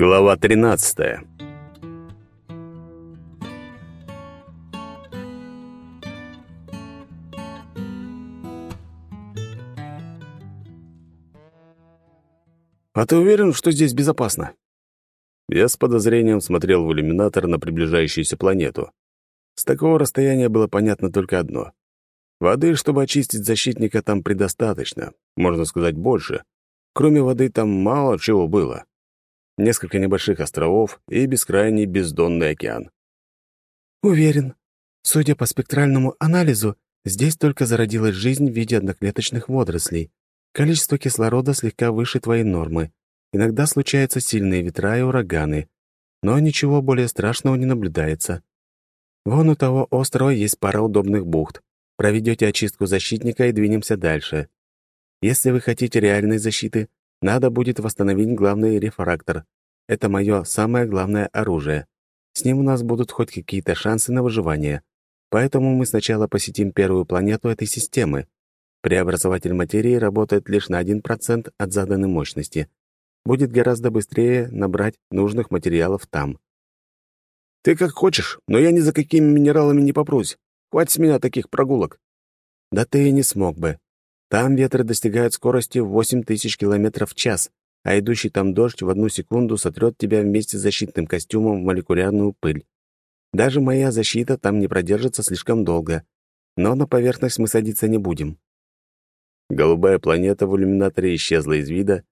Глава 13. А ты уверен, что здесь безопасно? Я с подозрением смотрел в иллюминатор на приближающуюся планету. С такого расстояния было понятно только одно. Воды, чтобы очистить защитника, там предостаточно, можно сказать, больше. Кроме воды там мало чего было. Несколько небольших островов и бескрайний бездонный океан. Уверен. Судя по спектральному анализу, здесь только зародилась жизнь в виде одноклеточных водорослей. Количество кислорода слегка выше твоей нормы. Иногда случаются сильные ветра и ураганы. Но ничего более страшного не наблюдается. Вон у того острова есть пара удобных бухт. Проведете очистку защитника и двинемся дальше. Если вы хотите реальной защиты, надо будет восстановить главный рефрактор. Это мое самое главное оружие. С ним у нас будут хоть какие-то шансы на выживание. Поэтому мы сначала посетим первую планету этой системы. Преобразователь материи работает лишь на 1% от заданной мощности. Будет гораздо быстрее набрать нужных материалов там. «Ты как хочешь, но я ни за какими минералами не попрусь. Хватит с меня таких прогулок». «Да ты и не смог бы. Там ветры достигают скорости в 8 тысяч километров в час, а идущий там дождь в одну секунду сотрет тебя вместе с защитным костюмом в молекулярную пыль. Даже моя защита там не продержится слишком долго, но на поверхность мы садиться не будем». Голубая планета в иллюминаторе исчезла из вида,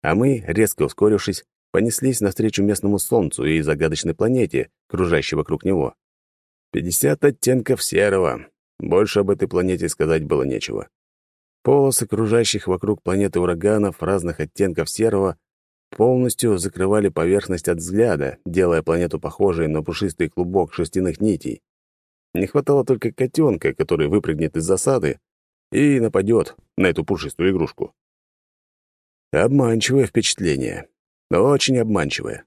а мы, резко ускорившись, понеслись навстречу местному Солнцу и загадочной планете, кружащей вокруг него. Пятьдесят оттенков серого. Больше об этой планете сказать было нечего. Полосы кружащих вокруг планеты ураганов разных оттенков серого полностью закрывали поверхность от взгляда, делая планету похожей на пушистый клубок шерстяных нитей. Не хватало только котенка, который выпрыгнет из засады и нападет на эту пушистую игрушку. Обманчивое впечатление. Очень обманчивое.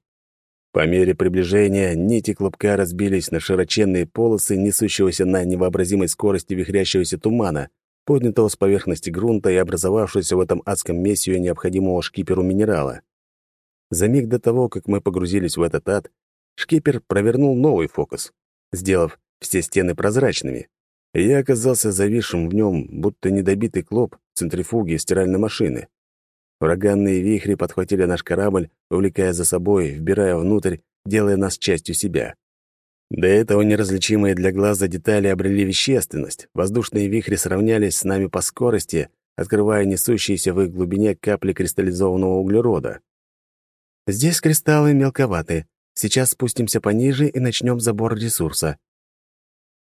По мере приближения нити клубка разбились на широченные полосы несущегося на невообразимой скорости вихрящегося тумана, поднятого с поверхности грунта и образовавшегося в этом адском мессию необходимого шкиперу минерала. За миг до того, как мы погрузились в этот ад, шкипер провернул новый фокус, сделав все стены прозрачными. И я оказался зависшим в нем, будто недобитый клоп центрифуги стиральной машины. Ураганные вихри подхватили наш корабль, увлекая за собой, вбирая внутрь, делая нас частью себя. До этого неразличимые для глаза детали обрели вещественность. Воздушные вихри сравнялись с нами по скорости, открывая несущиеся в их глубине капли кристаллизованного углерода. «Здесь кристаллы мелковаты. Сейчас спустимся пониже и начнем забор ресурса».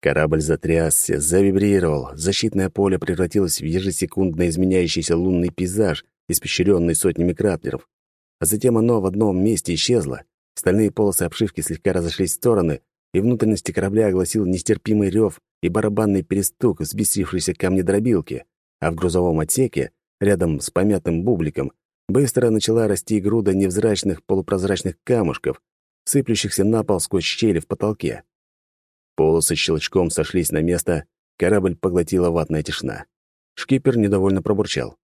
Корабль затрясся, завибрировал, защитное поле превратилось в ежесекундно изменяющийся лунный пейзаж, испещренный сотнями кратеров. А затем оно в одном месте исчезло. Стальные полосы обшивки слегка разошлись в стороны, и внутренности корабля огласил нестерпимый рев и барабанный перестук взбесившейся камнедробилки, а в грузовом отсеке, рядом с помятым бубликом, быстро начала расти груда невзрачных полупрозрачных камушков, сыплющихся на пол сквозь щели в потолке. Полосы щелчком сошлись на место, корабль поглотила ватная тишина. Шкипер недовольно пробурчал.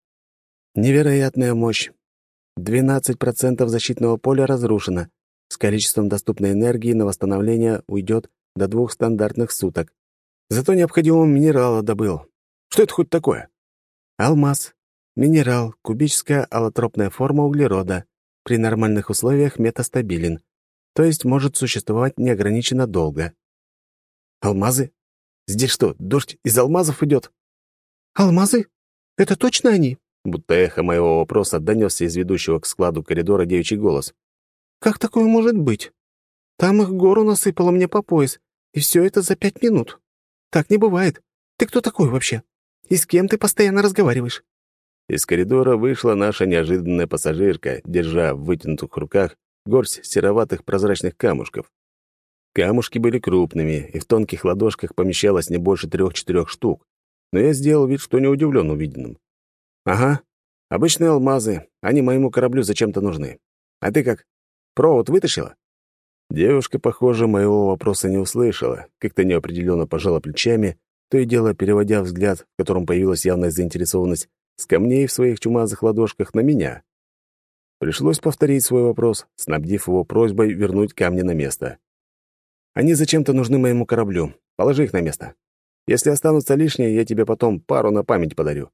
«Невероятная мощь. 12% защитного поля разрушено. С количеством доступной энергии на восстановление уйдет до двух стандартных суток. Зато необходимого минерала добыл. Что это хоть такое? Алмаз. Минерал, кубическая аллотропная форма углерода. При нормальных условиях метастабилен. То есть может существовать неограниченно долго. Алмазы? Здесь что, дождь из алмазов идет? Алмазы? Это точно они? Будто эхо моего вопроса донесся из ведущего к складу коридора девичий голос. Как такое может быть? Там их гору насыпало мне по пояс, и все это за пять минут. Так не бывает. Ты кто такой вообще? И с кем ты постоянно разговариваешь?» Из коридора вышла наша неожиданная пассажирка, держа в вытянутых руках горсть сероватых прозрачных камушков. Камушки были крупными, и в тонких ладошках помещалось не больше трех-четырех штук. Но я сделал вид, что не удивлен увиденным. «Ага, обычные алмазы, они моему кораблю зачем-то нужны. А ты как, Провод вытащила?» Девушка, похоже, моего вопроса не услышала, как-то неопределенно пожала плечами, то и дело переводя взгляд, в котором появилась явная заинтересованность, с камней в своих чумазых ладошках на меня. Пришлось повторить свой вопрос, снабдив его просьбой вернуть камни на место. «Они зачем-то нужны моему кораблю. Положи их на место. Если останутся лишние, я тебе потом пару на память подарю».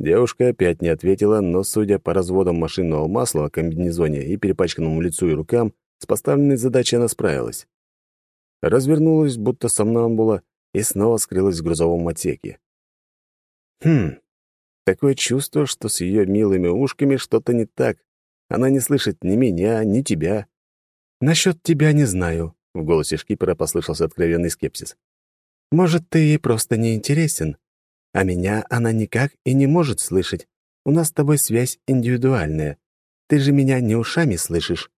Девушка опять не ответила, но, судя по разводам машинного масла в комбинезоне и перепачканному лицу и рукам, с поставленной задачей она справилась. Развернулась, будто сомнамбула, и снова скрылась в грузовом отсеке. Хм, такое чувство, что с ее милыми ушками что-то не так. Она не слышит ни меня, ни тебя. Насчет тебя не знаю, — в голосе шкипера послышался откровенный скепсис. Может, ты ей просто не интересен, а меня она никак и не может слышать. У нас с тобой связь индивидуальная. Ты же меня не ушами слышишь.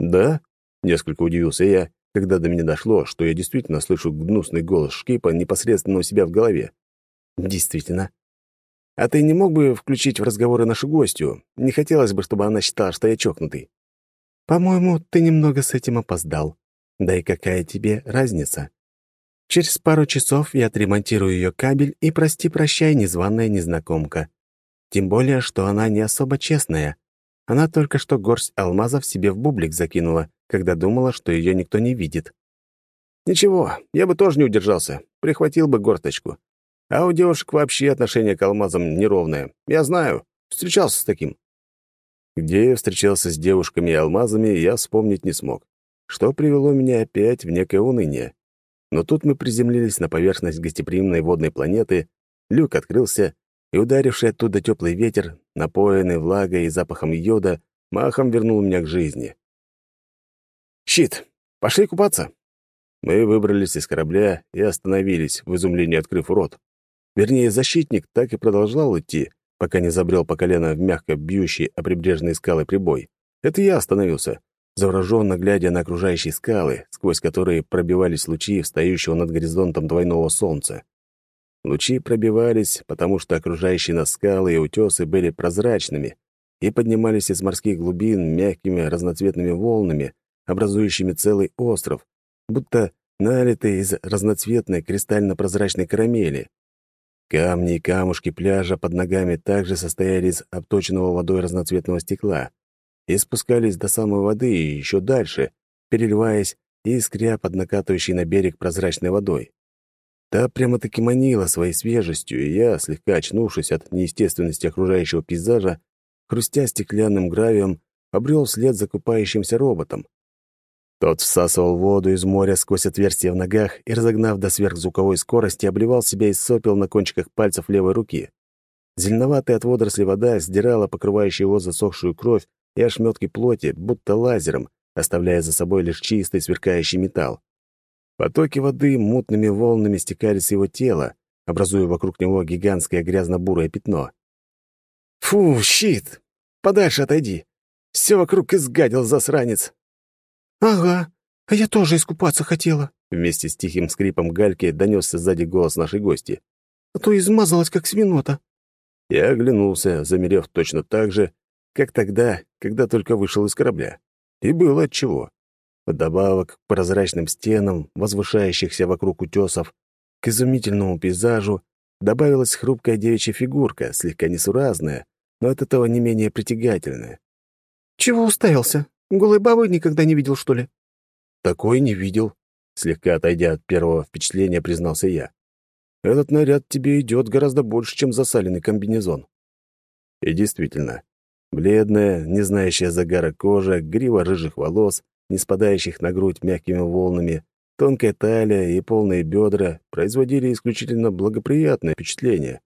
Да? Несколько удивился я, когда до меня дошло, что я действительно слышу гнусный голос Шкипа непосредственно у себя в голове. Действительно. А ты не мог бы включить в разговоры нашу гостью? Не хотелось бы, чтобы она считала, что я чокнутый. По-моему, ты немного с этим опоздал. Да и какая тебе разница? Через пару часов я отремонтирую ее кабель и прости-прощай, незваная незнакомка. Тем более, что она не особо честная. Она только что горсть алмазов себе в бублик закинула, когда думала, что ее никто не видит. Ничего, я бы тоже не удержался, прихватил бы горсточку. А у девушек вообще отношение к алмазам неровное. Я знаю, встречался с таким. Где я встречался с девушками и алмазами, я вспомнить не смог, что привело меня опять в некое уныние. Но тут мы приземлились на поверхность гостеприимной водной планеты, люк открылся, и ударивший оттуда теплый ветер, напоенный влагой и запахом йода, махом вернул меня к жизни. «Щит! Пошли купаться!» Мы выбрались из корабля и остановились, в изумлении открыв рот. Вернее, защитник так и продолжал идти, пока не забрел по колено в мягко бьющий о прибрежные скалы прибой. Это я остановился, завороженно глядя на окружающие скалы, сквозь которые пробивались лучи встающего над горизонтом двойного солнца. Лучи пробивались, потому что окружающие нас скалы и утесы были прозрачными и поднимались из морских глубин мягкими разноцветными волнами, образующими целый остров, будто налитый из разноцветной кристально-прозрачной карамели. Камни и камушки пляжа под ногами также состояли из обточенного водой разноцветного стекла и спускались до самой воды и еще дальше, переливаясь и искря под накатывающей на берег прозрачной водой. Та прямо-таки манила своей свежестью, и я, слегка очнувшись от неестественности окружающего пейзажа, хрустя стеклянным гравием, обрел вслед за купающимся роботом. Тот всасывал воду из моря сквозь отверстия в ногах и, разогнав до сверхзвуковой скорости, обливал себя из сопел на кончиках пальцев левой руки. Зеленоватая от водорослей вода сдирала покрывающую его засохшую кровь и ошметки плоти, будто лазером, оставляя за собой лишь чистый сверкающий металл. Потоки воды мутными волнами стекали с его тела, образуя вокруг него гигантское грязно-бурое пятно. «Фу, щит! Подальше отойди! Все вокруг изгадил засранец!» «Ага, а я тоже искупаться хотела», — вместе с тихим скрипом гальки донесся сзади голос нашей гости. «А то измазалась, как свинота». Я оглянулся, замерев точно так же, как тогда, когда только вышел из корабля. И было отчего. Вдобавок к прозрачным стенам, возвышающихся вокруг утесов, к изумительному пейзажу добавилась хрупкая девичья фигурка, слегка несуразная, но от этого не менее притягательная. «Чего уставился? Голой бабы никогда не видел, что ли?» «Такой не видел», — слегка отойдя от первого впечатления, признался я. «Этот наряд тебе идет гораздо больше, чем засаленный комбинезон». И действительно, бледная, не знающая загара кожа, грива рыжих волос, не спадающих на грудь мягкими волнами, тонкая талия и полные бедра производили исключительно благоприятное впечатление,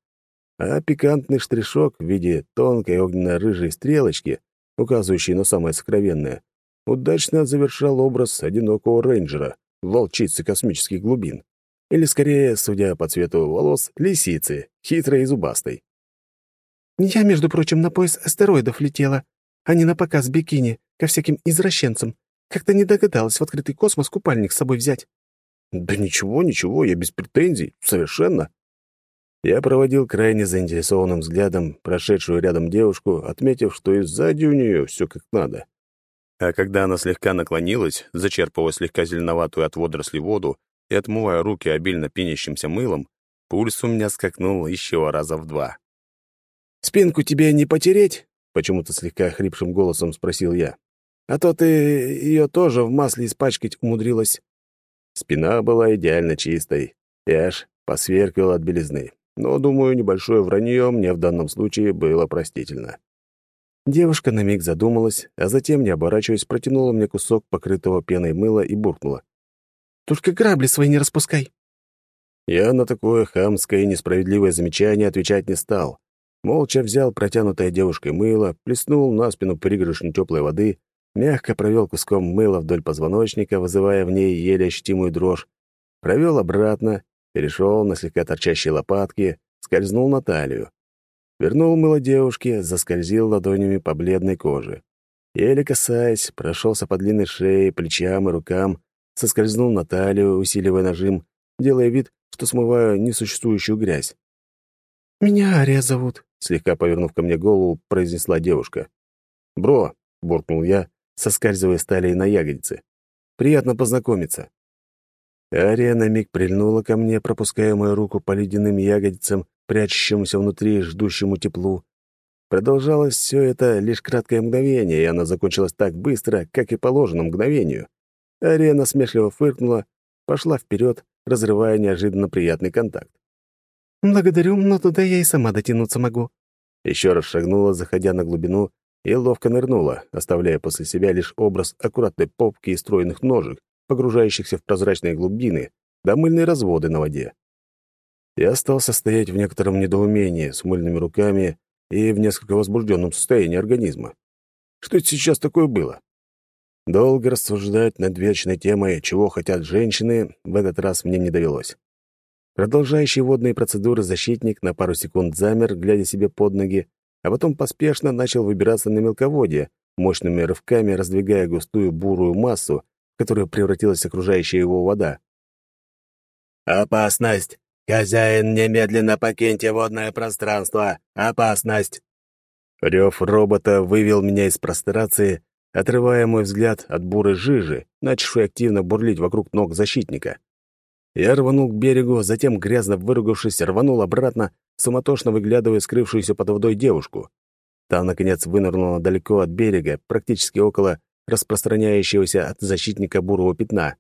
а пикантный штришок в виде тонкой огненно-рыжей стрелочки — указывающий на самое сокровенное, удачно завершал образ одинокого рейнджера, волчицы космических глубин. Или, скорее, судя по цвету волос, лисицы, хитрой и зубастой. «Я, между прочим, на пояс астероидов летела, а не на показ бикини, ко всяким извращенцам. Как-то не догадалась в открытый космос купальник с собой взять». «Да ничего, ничего, я без претензий, совершенно». Я проводил крайне заинтересованным взглядом прошедшую рядом девушку, отметив, что и сзади у нее все как надо. А когда она слегка наклонилась, зачерпывая слегка зеленоватую от водорослей воду и отмывая руки обильно пенящимся мылом, пульс у меня скакнул еще раза в два. «Спинку тебе не потереть?» — почему-то слегка хрипшим голосом спросил я. «А то ты ее тоже в масле испачкать умудрилась». Спина была идеально чистой, и аж посверкивала от белизны. Но, думаю, небольшое вранье мне в данном случае было простительно. Девушка на миг задумалась, а затем, не оборачиваясь, протянула мне кусок покрытого пеной мыла и буркнула. «Только грабли свои не распускай». Я на такое хамское и несправедливое замечание отвечать не стал. Молча взял протянутое девушкой мыло, плеснул на спину пригоршню теплой воды, мягко провел куском мыла вдоль позвоночника, вызывая в ней еле ощутимую дрожь, провел обратно, перешел на слегка торчащие лопатки, скользнул на талию. Вернул мыло девушке, заскользил ладонями по бледной коже. Еле касаясь, прошелся по длинной шее, плечам и рукам, соскользнул на талию, усиливая нажим, делая вид, что смываю несуществующую грязь. «Меня Ария зовут», — слегка повернув ко мне голову, произнесла девушка. «Бро», — буркнул я, соскальзывая с талии на ягодицы. «Приятно познакомиться». Ария на миг прильнула ко мне, пропуская мою руку по ледяным ягодицам, прячущемуся внутри ждущему теплу. Продолжалось все это лишь краткое мгновение, и оно закончилось так быстро, как и положено мгновению. Ария насмешливо фыркнула, пошла вперед, разрывая неожиданно приятный контакт. «Благодарю, но туда я и сама дотянуться могу». Еще раз шагнула, заходя на глубину, и ловко нырнула, оставляя после себя лишь образ аккуратной попки и стройных ножек, погружающихся в прозрачные глубины, да мыльные разводы на воде. Я остался стоять в некотором недоумении, с мыльными руками и в несколько возбужденном состоянии организма. Что это сейчас такое было? Долго рассуждать над вечной темой, чего хотят женщины, в этот раз мне не довелось. Продолжающий водные процедуры защитник на пару секунд замер, глядя себе под ноги, а потом поспешно начал выбираться на мелководье, мощными рывками раздвигая густую бурую массу, в которую превратилась окружающая его вода. «Опасность! Хозяин, немедленно покиньте водное пространство! Опасность!» Рев робота вывел меня из прострации, отрывая мой взгляд от бурой жижи, начавшей активно бурлить вокруг ног защитника. Я рванул к берегу, затем, грязно выругавшись, рванул обратно, суматошно выглядывая скрывшуюся под водой девушку. Та, наконец, вынырнула далеко от берега, практически около распространяющегося от защитника бурого пятна.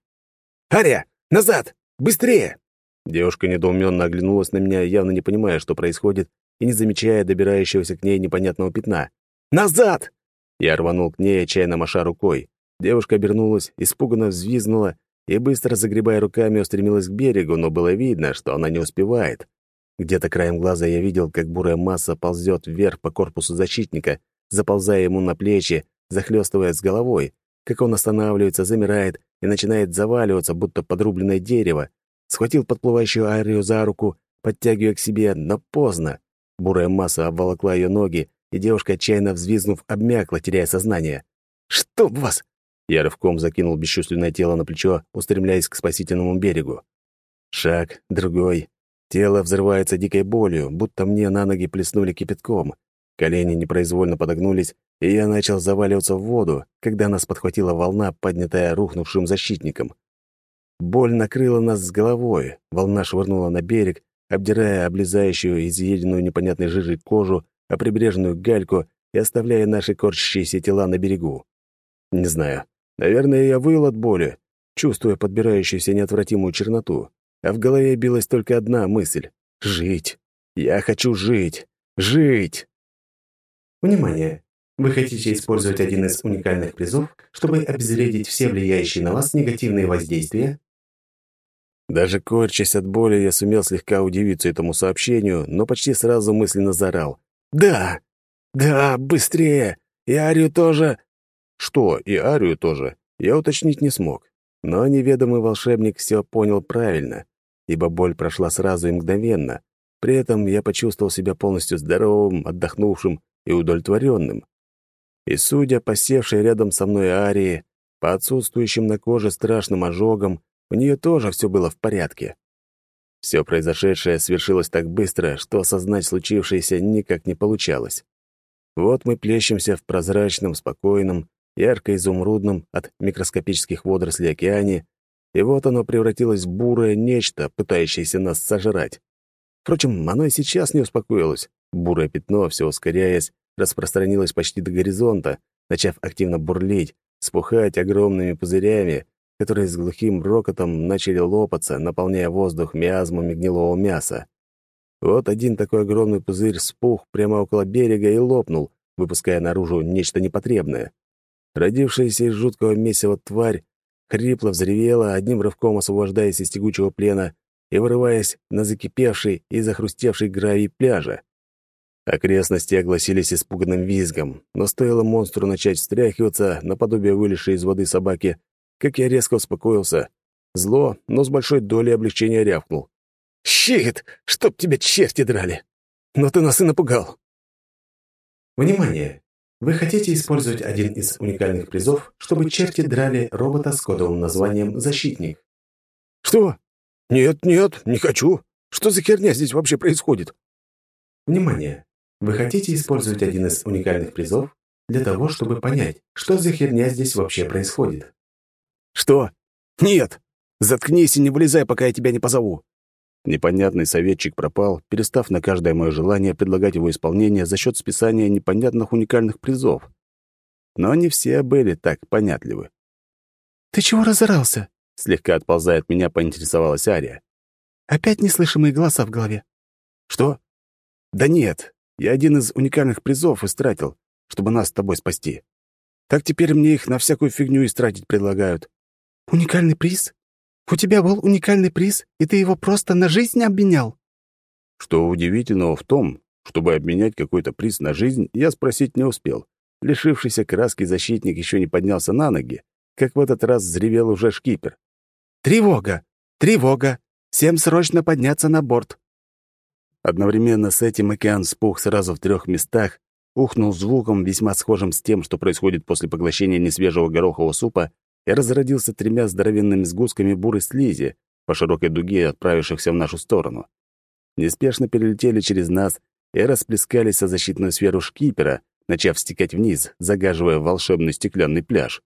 «Ария! Назад! Быстрее!» Девушка недоуменно оглянулась на меня, явно не понимая, что происходит, и не замечая добирающегося к ней непонятного пятна. «Назад!» Я рванул к ней, отчаянно маша рукой. Девушка обернулась, испуганно взвизгнула и, быстро загребая руками, устремилась к берегу, но было видно, что она не успевает. Где-то краем глаза я видел, как бурая масса ползет вверх по корпусу защитника, заползая ему на плечи, захлестывая с головой, как он останавливается, замирает и начинает заваливаться, будто подрубленное дерево. Схватил подплывающую Арию за руку, подтягивая к себе, но поздно. Бурая масса обволокла ее ноги, и девушка, отчаянно взвизгнув, обмякла, теряя сознание. «Чтоб вас!» Я рывком закинул бесчувственное тело на плечо, устремляясь к спасительному берегу. Шаг, другой. Тело взрывается дикой болью, будто мне на ноги плеснули кипятком. Колени непроизвольно подогнулись, и я начал заваливаться в воду, когда нас подхватила волна, поднятая рухнувшим защитником. Боль накрыла нас с головой, волна швырнула на берег, обдирая облезающую, изъеденную непонятной жижей кожу, а прибрежную гальку и оставляя наши корчащиеся тела на берегу. Не знаю, наверное, я выл от боли, чувствуя подбирающуюся неотвратимую черноту, а в голове билась только одна мысль — жить. Я хочу жить. Жить! Внимание! Вы хотите использовать один из уникальных призов, чтобы обезвредить все влияющие на вас негативные воздействия? Даже корчась от боли, я сумел слегка удивиться этому сообщению, но почти сразу мысленно заорал. «Да! Да, быстрее! И Арию тоже!» Что, и Арию тоже, я уточнить не смог. Но неведомый волшебник все понял правильно, ибо боль прошла сразу и мгновенно. При этом я почувствовал себя полностью здоровым, отдохнувшим и удовлетворенным. И судя по севшей рядом со мной Арии, по отсутствующим на коже страшным ожогам, у нее тоже все было в порядке. Все произошедшее свершилось так быстро, что осознать случившееся никак не получалось. Вот мы плещемся в прозрачном, спокойном, ярко-изумрудном от микроскопических водорослей океане, и вот оно превратилось в бурое нечто, пытающееся нас сожрать. Впрочем, оно и сейчас не успокоилось. Бурое пятно, все ускоряясь, распространилась почти до горизонта, начав активно бурлить, спухать огромными пузырями, которые с глухим рокотом начали лопаться, наполняя воздух миазмами гнилого мяса. Вот один такой огромный пузырь спух прямо около берега и лопнул, выпуская наружу нечто непотребное. Родившаяся из жуткого месива тварь хрипло взревела, одним рывком освобождаясь из тягучего плена и вырываясь на закипевший и захрустевший гравий пляжа. Окрестности огласились испуганным визгом, но стоило монстру начать встряхиваться, наподобие вылезшей из воды собаки, как я резко успокоился. Зло, но с большой долей облегчения рявкнул. «Щит! Чтоб тебя черти драли! Но ты нас и напугал!» Внимание! Вы хотите использовать один из уникальных призов, чтобы черти драли робота с кодовым названием «Защитник». «Что? Нет, нет, не хочу. Что за херня здесь вообще происходит?» Внимание! Вы хотите использовать один из уникальных призов для того, чтобы понять, что за херня здесь вообще происходит. «Что? Нет! Заткнись и не вылезай, пока я тебя не позову!» Непонятный советчик пропал, перестав на каждое мое желание предлагать его исполнение за счет списания непонятных уникальных призов. Но не все были так понятливы. «Ты чего разорался?» Слегка отползая от меня, поинтересовалась Ария. «Опять неслышимые голоса в голове?» «Что? Да нет, я один из уникальных призов истратил, чтобы нас с тобой спасти. Так теперь мне их на всякую фигню истратить предлагают. «Уникальный приз? У тебя был уникальный приз, и ты его просто на жизнь обменял?» Что удивительного в том, чтобы обменять какой-то приз на жизнь, я спросить не успел. Лишившийся краски защитник еще не поднялся на ноги, как в этот раз взревел уже шкипер. «Тревога! Тревога! Всем срочно подняться на борт!» Одновременно с этим океан спух сразу в трех местах, ухнул звуком, весьма схожим с тем, что происходит после поглощения несвежего горохового супа, и разродился тремя здоровенными сгустками бурой слизи, по широкой дуге отправившихся в нашу сторону. Неспешно перелетели через нас и расплескались о защитную сферу шкипера, начав стекать вниз, загаживая волшебный стеклянный пляж.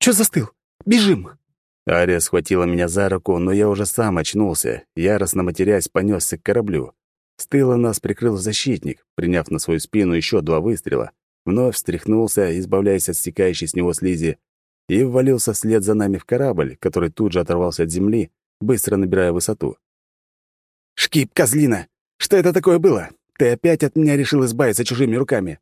«Чё застыл? Бежим!» Ария схватила меня за руку, но я уже сам очнулся, яростно матерясь, понесся к кораблю. С тыла нас прикрыл защитник, приняв на свою спину еще два выстрела, вновь встряхнулся, избавляясь от стекающей с него слизи, и ввалился вслед за нами в корабль, который тут же оторвался от земли, быстро набирая высоту. «Шкип, козлина! Что это такое было? Ты опять от меня решил избавиться чужими руками?»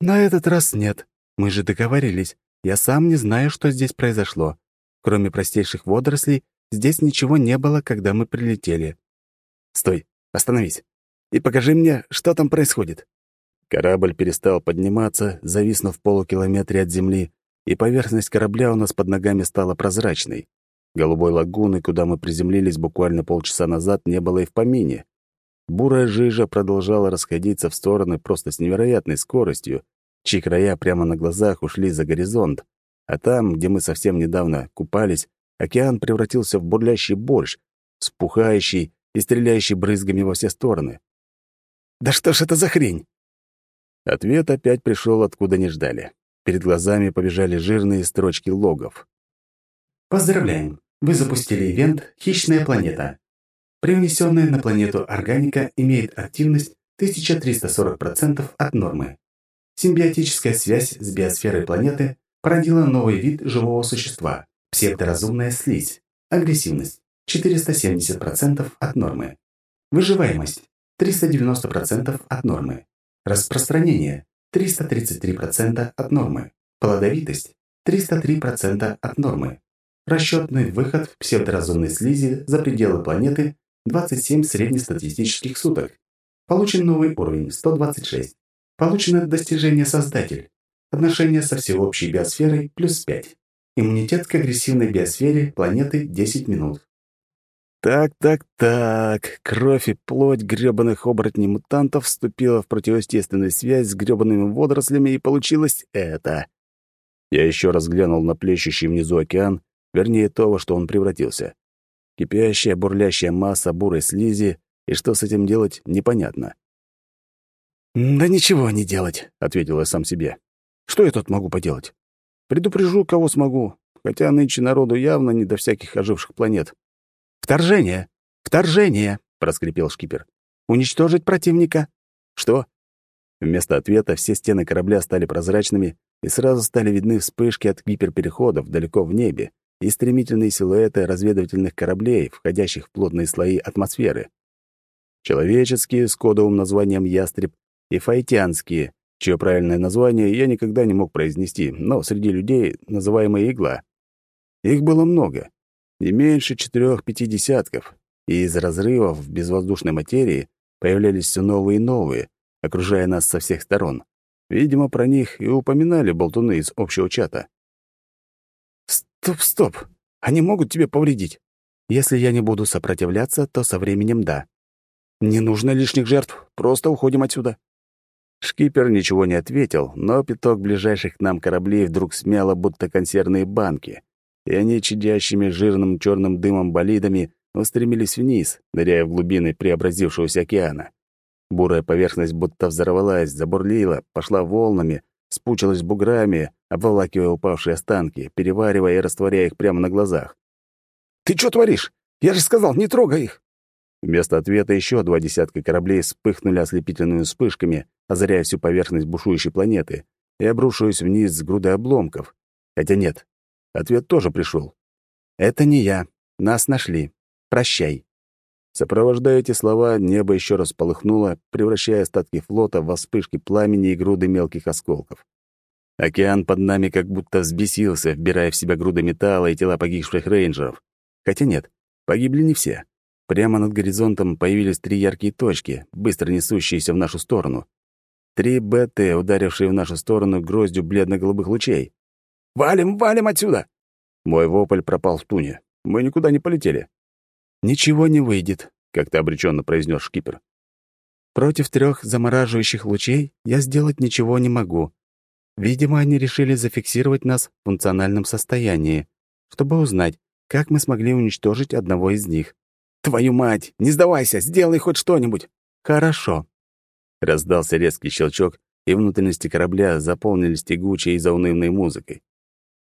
«На этот раз нет. Мы же договорились. Я сам не знаю, что здесь произошло. Кроме простейших водорослей, здесь ничего не было, когда мы прилетели». «Стой! Остановись! И покажи мне, что там происходит!» Корабль перестал подниматься, зависнув в полукилометре от земли, и поверхность корабля у нас под ногами стала прозрачной. Голубой лагуны, куда мы приземлились буквально полчаса назад, не было и в помине. Бурая жижа продолжала расходиться в стороны просто с невероятной скоростью, чьи края прямо на глазах ушли за горизонт, а там, где мы совсем недавно купались, океан превратился в бурлящий борщ, спухающий и стреляющий брызгами во все стороны. «Да что ж это за хрень?» Ответ опять пришел, откуда не ждали. Перед глазами побежали жирные строчки логов. Поздравляем! Вы запустили ивент «Хищная планета». Привнесенная на планету органика имеет активность 1340% от нормы. Симбиотическая связь с биосферой планеты породила новый вид живого существа – псевдоразумная слизь. Агрессивность – 470% от нормы. Выживаемость – 390% от нормы. Распространение 333% от нормы. Плодовитость – 303% от нормы. Расчетный выход в псевдоразумной слизи за пределы планеты – 27 среднестатистических суток. Получен новый уровень – 126. Получено достижение «Создатель». Отношение со всеобщей биосферой – плюс 5. Иммунитет к агрессивной биосфере планеты – 10 минут. Так, так, так. Кровь и плоть грёбаных оборотней-мутантов вступила в противоестественную связь с грёбаными водорослями, и получилось это. Я еще раз глянул на плещущий внизу океан, вернее, то, во что он превратился. Кипящая, бурлящая масса бурой слизи, и что с этим делать, непонятно. «Да ничего не делать», — ответил я сам себе. «Что я тут могу поделать? Предупрежу, кого смогу, хотя нынче народу явно не до всяких оживших планет. «Вторжение! Вторжение!» — проскрипел шкипер. «Уничтожить противника!» «Что?» Вместо ответа все стены корабля стали прозрачными, и сразу стали видны вспышки от гиперпереходов далеко в небе и стремительные силуэты разведывательных кораблей, входящих в плотные слои атмосферы. Человеческие с кодовым названием «Ястреб» и фаэтианские, чье правильное название я никогда не мог произнести, но среди людей называемая «Игла». Их было много, не меньше четырех-пяти десятков, и из разрывов в безвоздушной материи появлялись все новые и новые, окружая нас со всех сторон. Видимо, про них и упоминали болтуны из общего чата. «Стоп, стоп! Они могут тебе повредить?» «Если я не буду сопротивляться, то со временем да». «Не нужно лишних жертв, просто уходим отсюда». Шкипер ничего не ответил, но пяток ближайших к нам кораблей вдруг смяло, будто консервные банки, и они чадящими жирным черным дымом болидами устремились вниз, ныряя в глубины преобразившегося океана. Бурая поверхность будто взорвалась, забурлила, пошла волнами, спучилась буграми, обволакивая упавшие останки, переваривая и растворяя их прямо на глазах. «Ты что творишь? Я же сказал, не трогай их!» Вместо ответа еще два десятка кораблей вспыхнули ослепительными вспышками, озаряя всю поверхность бушующей планеты, и обрушиваясь вниз с грудой обломков. Хотя нет, ответ тоже пришел. «Это не я. Нас нашли. Прощай». Сопровождая эти слова, небо еще раз полыхнуло, превращая остатки флота во вспышки пламени и груды мелких осколков. Океан под нами как будто взбесился, вбирая в себя груды металла и тела погибших рейнджеров. Хотя нет, погибли не все. Прямо над горизонтом появились три яркие точки, быстро несущиеся в нашу сторону. Три БТ, ударившие в нашу сторону гроздью бледно-голубых лучей. «Валим, валим отсюда!» Мой вопль пропал в туне. Мы никуда не полетели. «Ничего не выйдет», — как-то обреченно произнес шкипер. «Против трех замораживающих лучей я сделать ничего не могу. Видимо, они решили зафиксировать нас в функциональном состоянии, чтобы узнать, как мы смогли уничтожить одного из них. «Твою мать! Не сдавайся! Сделай хоть что-нибудь!» «Хорошо». Раздался резкий щелчок, и внутренности корабля заполнились тягучей и заунывной музыкой.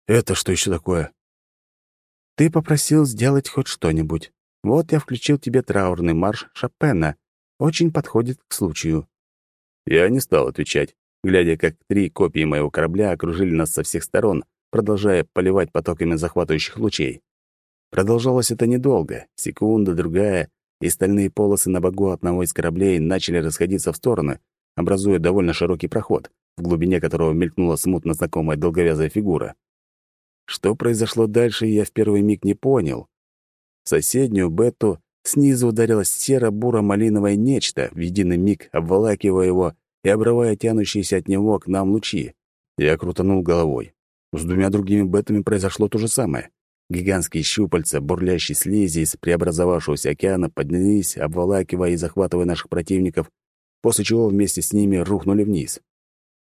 «Это что еще такое?» «Ты попросил сделать хоть что-нибудь. Вот я включил тебе траурный марш Шопена. Очень подходит к случаю». Я не стал отвечать, глядя, как три копии моего корабля окружили нас со всех сторон, продолжая поливать потоками захватывающих лучей. Продолжалось это недолго, секунда, другая, и стальные полосы на богу одного из кораблей начали расходиться в стороны, образуя довольно широкий проход, в глубине которого мелькнула смутно знакомая долговязая фигура. Что произошло дальше, я в первый миг не понял, соседнюю бету снизу ударилось серо-буро-малиновое нечто, в единый миг обволакивая его и обрывая тянущиеся от него к нам лучи. Я крутанул головой. С двумя другими бетами произошло то же самое. Гигантские щупальца, бурлящие слизи из преобразовавшегося океана, поднялись, обволакивая и захватывая наших противников, после чего вместе с ними рухнули вниз.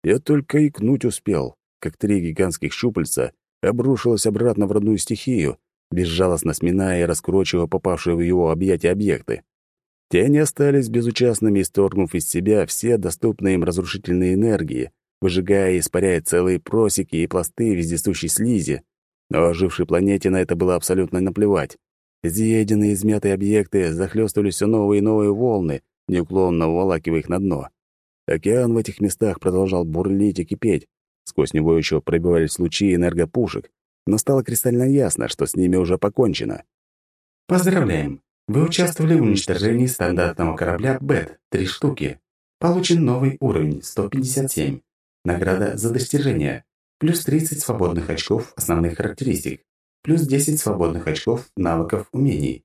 Я только икнуть успел, как три гигантских щупальца обрушилось обратно в родную стихию, безжалостно сминая и раскручивая попавшие в его объятия объекты. Те не остались безучастными, исторгнув из себя все доступные им разрушительные энергии, выжигая и испаряя целые просеки и пласты вездесущей слизи. Но ожившей планете на это было абсолютно наплевать. Изъеденные измятые объекты захлёстывали все новые и новые волны, неуклонно уволакивая их на дно. Океан в этих местах продолжал бурлить и кипеть. Сквозь него еще пробивались лучи энергопушек, но стало кристально ясно, что с ними уже покончено. Поздравляем! Вы участвовали в уничтожении стандартного корабля «Бет» — три штуки. Получен новый уровень — 157. Награда за достижение. Плюс 30 свободных очков основных характеристик. Плюс 10 свободных очков навыков умений.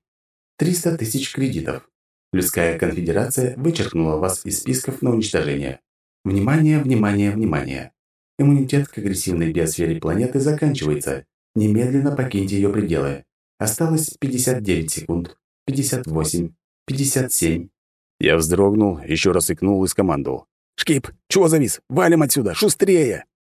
300 тысяч кредитов. Людская конфедерация вычеркнула вас из списков на уничтожение. Внимание, внимание, внимание. Иммунитет к агрессивной биосфере планеты заканчивается. Немедленно покиньте ее пределы. Осталось 59 секунд. 58. 57. Я вздрогнул, еще раз икнул и скомандовал. «Шкип, чего завис? Валим отсюда! Шустрее!»